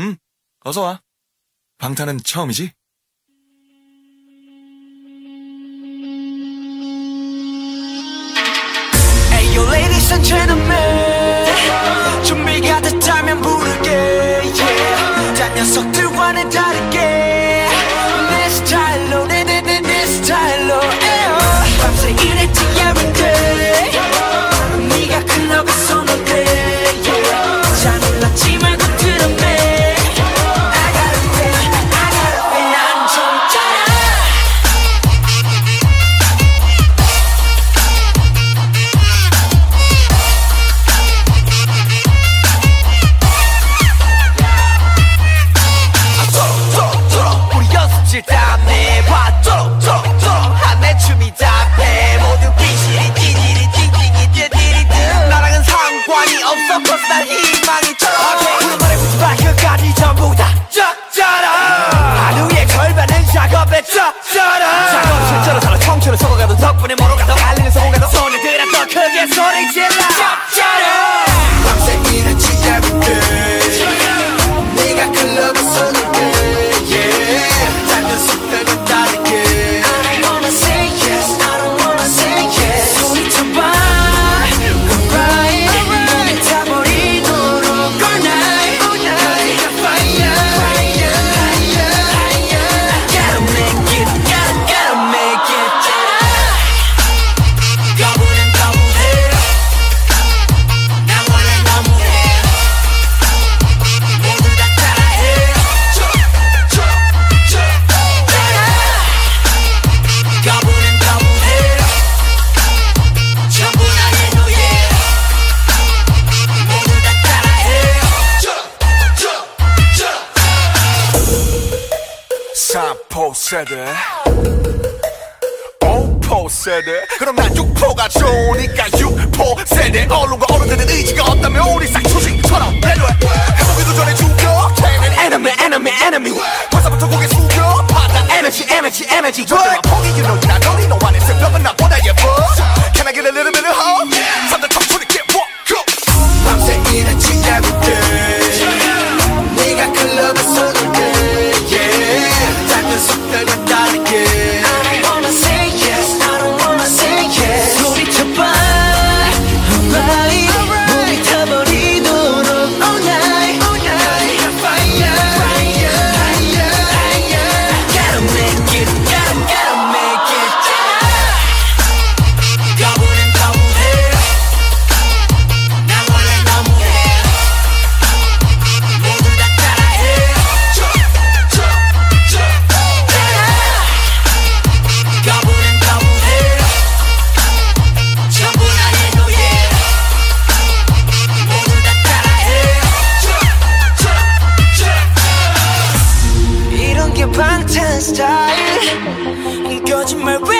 응, 어서 와. 방탄은 처음이지? 준비가 됐다면 부르게 yeah. 다 녀석들과는 다르게 세대 오포 세대 그럼 난 육포가 좋으니까 육포 세대 얼른과 어른들은 의지가 없다면 우리 싹초식처럼 배려해 해보기도 전에 죽여. 걔는 enemy enemy enemy. 벌써부터 고개 숙여. 받아 에너지 에너지 에너지 절대 막 포기 you know that only know 스타일. 음, 거짓말 왜